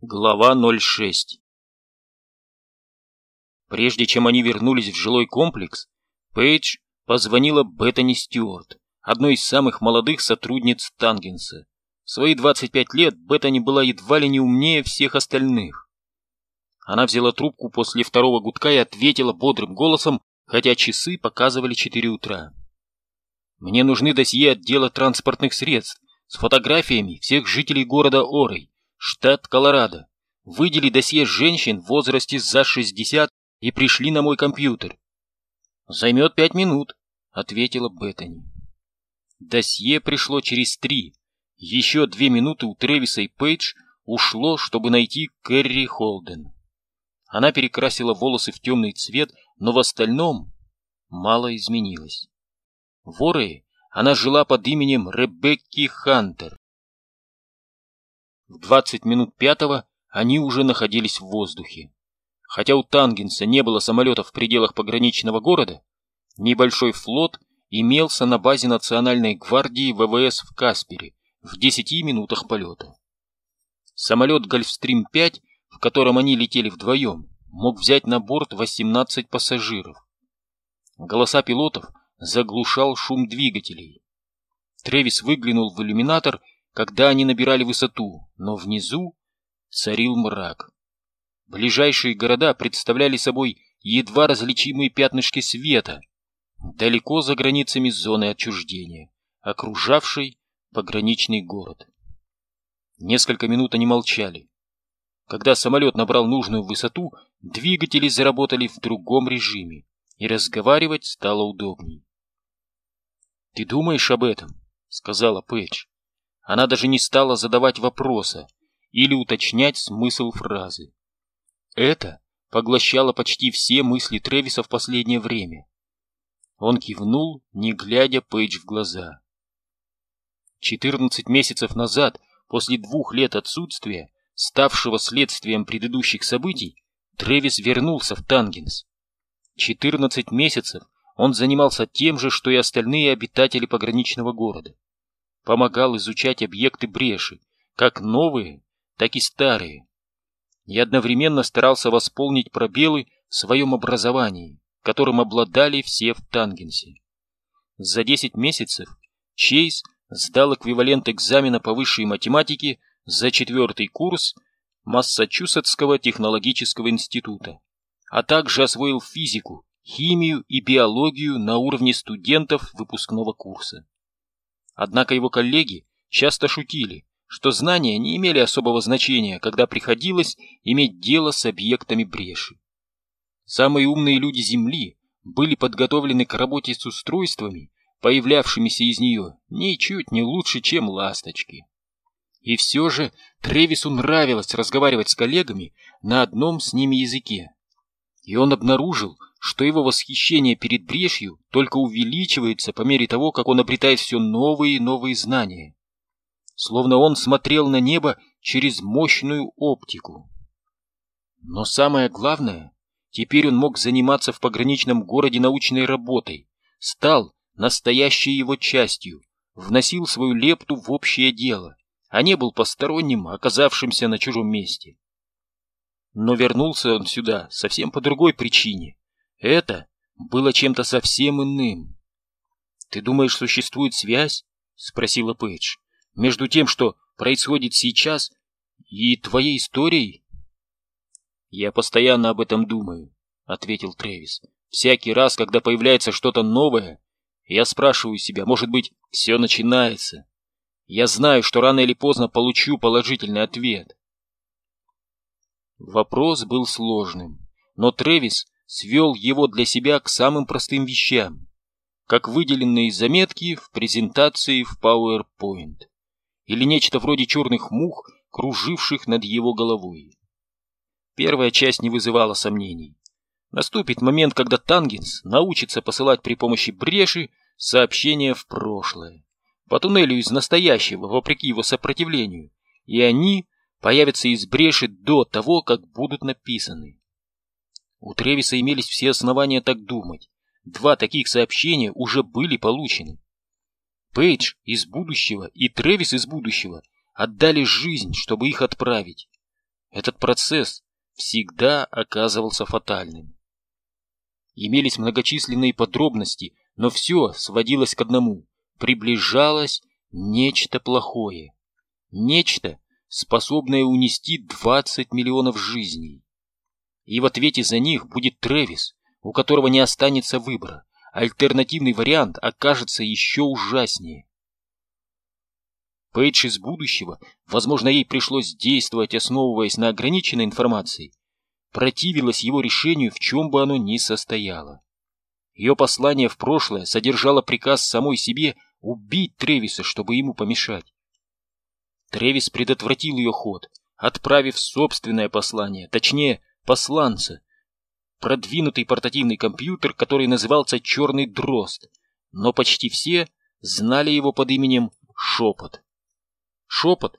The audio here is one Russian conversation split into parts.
Глава 06 Прежде чем они вернулись в жилой комплекс, Пейдж позвонила Беттани Стюарт, одной из самых молодых сотрудниц Тангенса. В свои 25 лет Беттани была едва ли не умнее всех остальных. Она взяла трубку после второго гудка и ответила бодрым голосом, хотя часы показывали 4 утра. «Мне нужны досье отдела транспортных средств с фотографиями всех жителей города Орой, штат Колорадо. Выдели досье женщин в возрасте за 60 и пришли на мой компьютер. Займет пять минут, ответила Беттани. Досье пришло через три. Еще две минуты у Тревиса и Пейдж ушло, чтобы найти Кэрри Холден. Она перекрасила волосы в темный цвет, но в остальном мало изменилось. В Орее она жила под именем Ребекки Хантер. В 20 минут пятого они уже находились в воздухе. Хотя у Тангенса не было самолетов в пределах пограничного города, небольшой флот имелся на базе Национальной гвардии ВВС в Каспере в 10 минутах полета. Самолет «Гольфстрим-5», в котором они летели вдвоем, мог взять на борт 18 пассажиров. Голоса пилотов заглушал шум двигателей. Тревис выглянул в иллюминатор когда они набирали высоту, но внизу царил мрак. Ближайшие города представляли собой едва различимые пятнышки света, далеко за границами зоны отчуждения, окружавшей пограничный город. Несколько минут они молчали. Когда самолет набрал нужную высоту, двигатели заработали в другом режиме, и разговаривать стало удобней. «Ты думаешь об этом?» — сказала Пэтч. Она даже не стала задавать вопроса или уточнять смысл фразы. Это поглощало почти все мысли Тревиса в последнее время. Он кивнул, не глядя Пейдж в глаза. Четырнадцать месяцев назад, после двух лет отсутствия, ставшего следствием предыдущих событий, Тревис вернулся в Тангенс. Четырнадцать месяцев он занимался тем же, что и остальные обитатели пограничного города помогал изучать объекты бреши, как новые, так и старые, и одновременно старался восполнить пробелы в своем образовании, которым обладали все в Тангенсе. За 10 месяцев Чейз сдал эквивалент экзамена по высшей математике за четвертый курс Массачусетского технологического института, а также освоил физику, химию и биологию на уровне студентов выпускного курса. Однако его коллеги часто шутили, что знания не имели особого значения, когда приходилось иметь дело с объектами бреши. Самые умные люди Земли были подготовлены к работе с устройствами, появлявшимися из нее, ничуть не лучше, чем ласточки. И все же Тревису нравилось разговаривать с коллегами на одном с ними языке. И он обнаружил, что его восхищение перед брешью только увеличивается по мере того, как он обретает все новые и новые знания. Словно он смотрел на небо через мощную оптику. Но самое главное, теперь он мог заниматься в пограничном городе научной работой, стал настоящей его частью, вносил свою лепту в общее дело, а не был посторонним, оказавшимся на чужом месте. Но вернулся он сюда совсем по другой причине. Это было чем-то совсем иным. «Ты думаешь, существует связь?» — спросила Пейдж. «Между тем, что происходит сейчас, и твоей историей?» «Я постоянно об этом думаю», — ответил Трэвис. «Всякий раз, когда появляется что-то новое, я спрашиваю себя, может быть, все начинается. Я знаю, что рано или поздно получу положительный ответ». Вопрос был сложным, но Трэвис свел его для себя к самым простым вещам, как выделенные заметки в презентации в PowerPoint, или нечто вроде черных мух, круживших над его головой. Первая часть не вызывала сомнений. Наступит момент, когда Тангенс научится посылать при помощи бреши сообщения в прошлое, по туннелю из настоящего, вопреки его сопротивлению, и они появятся из бреши до того, как будут написаны. У Тревиса имелись все основания так думать. Два таких сообщения уже были получены. Пейдж из будущего и Тревис из будущего отдали жизнь, чтобы их отправить. этот процесс всегда оказывался фатальным. Имелись многочисленные подробности, но все сводилось к одному. Приближалось нечто плохое. Нечто, способное унести 20 миллионов жизней. И в ответе за них будет Трэвис, у которого не останется выбора. Альтернативный вариант окажется еще ужаснее. Пейдж из будущего, возможно, ей пришлось действовать, основываясь на ограниченной информации, противилась его решению, в чем бы оно ни состояло. Ее послание в прошлое содержало приказ самой себе убить Тревиса, чтобы ему помешать. Тревис предотвратил ее ход, отправив собственное послание, точнее, посланца, продвинутый портативный компьютер, который назывался «Черный дрозд», но почти все знали его под именем «Шепот». Шепот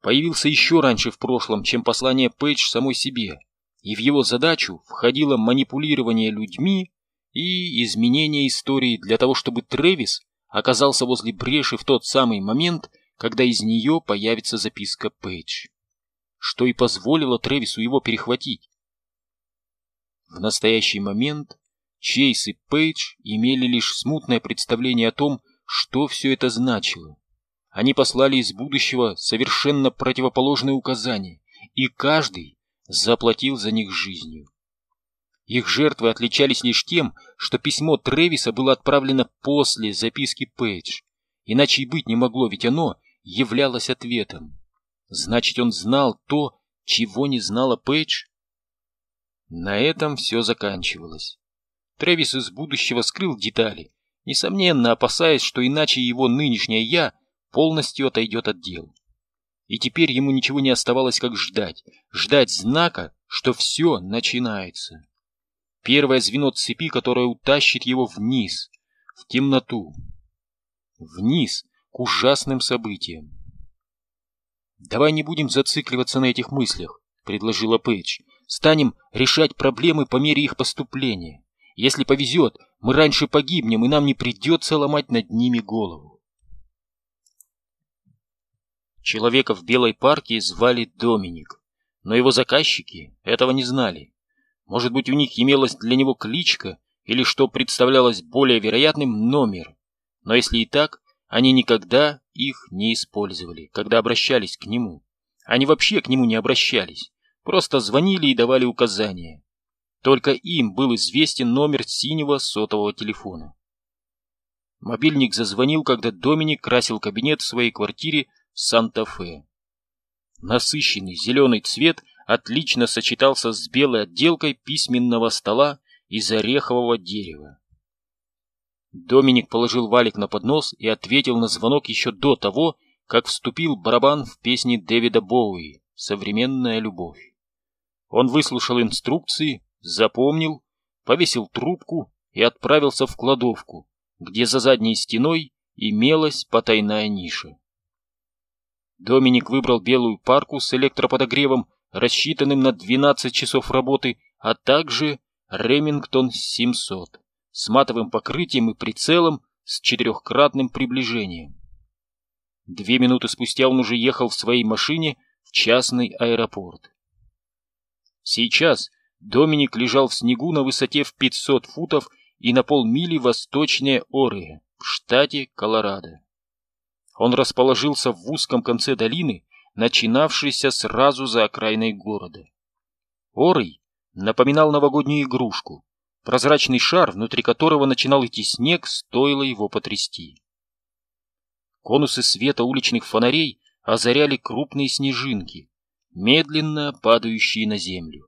появился еще раньше в прошлом, чем послание Пейдж самой себе, и в его задачу входило манипулирование людьми и изменение истории для того, чтобы Трэвис оказался возле бреши в тот самый момент, когда из нее появится записка Пейдж, что и позволило Трэвису его перехватить. В настоящий момент Чейз и Пейдж имели лишь смутное представление о том, что все это значило. Они послали из будущего совершенно противоположные указания, и каждый заплатил за них жизнью. Их жертвы отличались лишь тем, что письмо Тревиса было отправлено после записки Пейдж. Иначе и быть не могло, ведь оно являлось ответом. Значит, он знал то, чего не знала Пейдж? На этом все заканчивалось. Тревис из будущего скрыл детали, несомненно опасаясь, что иначе его нынешнее «я» полностью отойдет от дел. И теперь ему ничего не оставалось, как ждать, ждать знака, что все начинается. Первое звено цепи, которое утащит его вниз, в темноту. Вниз, к ужасным событиям. «Давай не будем зацикливаться на этих мыслях», — предложила Пейдж. «Станем решать проблемы по мере их поступления. Если повезет, мы раньше погибнем, и нам не придется ломать над ними голову». Человека в белой парке звали Доминик, но его заказчики этого не знали. Может быть, у них имелась для него кличка или, что представлялось более вероятным, номер. Но если и так, они никогда их не использовали, когда обращались к нему. Они вообще к нему не обращались, просто звонили и давали указания. Только им был известен номер синего сотового телефона. Мобильник зазвонил, когда Доминик красил кабинет в своей квартире Санта-Фе. Насыщенный зеленый цвет отлично сочетался с белой отделкой письменного стола из орехового дерева. Доминик положил валик на поднос и ответил на звонок еще до того, как вступил барабан в песни Дэвида Боуи «Современная любовь». Он выслушал инструкции, запомнил, повесил трубку и отправился в кладовку, где за задней стеной имелась потайная ниша. Доминик выбрал белую парку с электроподогревом, рассчитанным на 12 часов работы, а также Ремингтон 700 с матовым покрытием и прицелом с четырехкратным приближением. Две минуты спустя он уже ехал в своей машине в частный аэропорт. Сейчас Доминик лежал в снегу на высоте в 500 футов и на полмили восточнее Ория в штате Колорадо. Он расположился в узком конце долины, начинавшейся сразу за окраиной города. Орый напоминал новогоднюю игрушку, прозрачный шар, внутри которого начинал идти снег, стоило его потрясти. Конусы света уличных фонарей озаряли крупные снежинки, медленно падающие на землю.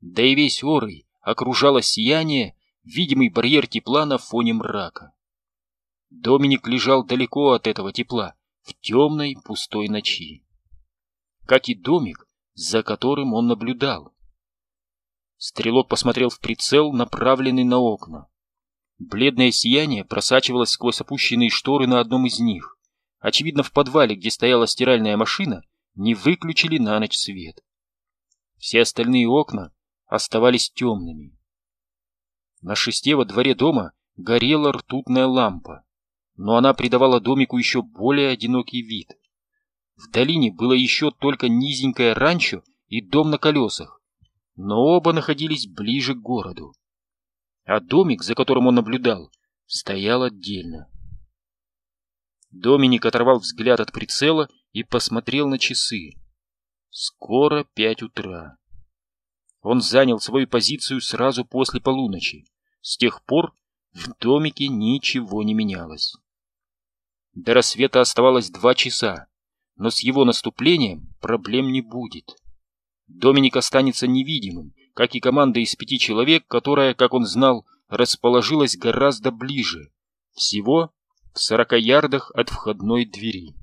Да и весь Орый окружало сияние, видимый барьер тепла на фоне мрака. Доминик лежал далеко от этого тепла, в темной пустой ночи. Как и домик, за которым он наблюдал. Стрелок посмотрел в прицел, направленный на окна. Бледное сияние просачивалось сквозь опущенные шторы на одном из них. Очевидно, в подвале, где стояла стиральная машина, не выключили на ночь свет. Все остальные окна оставались темными. На шесте во дворе дома горела ртутная лампа но она придавала домику еще более одинокий вид. В долине было еще только низенькое ранчо и дом на колесах, но оба находились ближе к городу. А домик, за которым он наблюдал, стоял отдельно. Доминик оторвал взгляд от прицела и посмотрел на часы. Скоро пять утра. Он занял свою позицию сразу после полуночи. С тех пор в домике ничего не менялось. До рассвета оставалось два часа, но с его наступлением проблем не будет. Доминик останется невидимым, как и команда из пяти человек, которая, как он знал, расположилась гораздо ближе, всего в сорока ярдах от входной двери.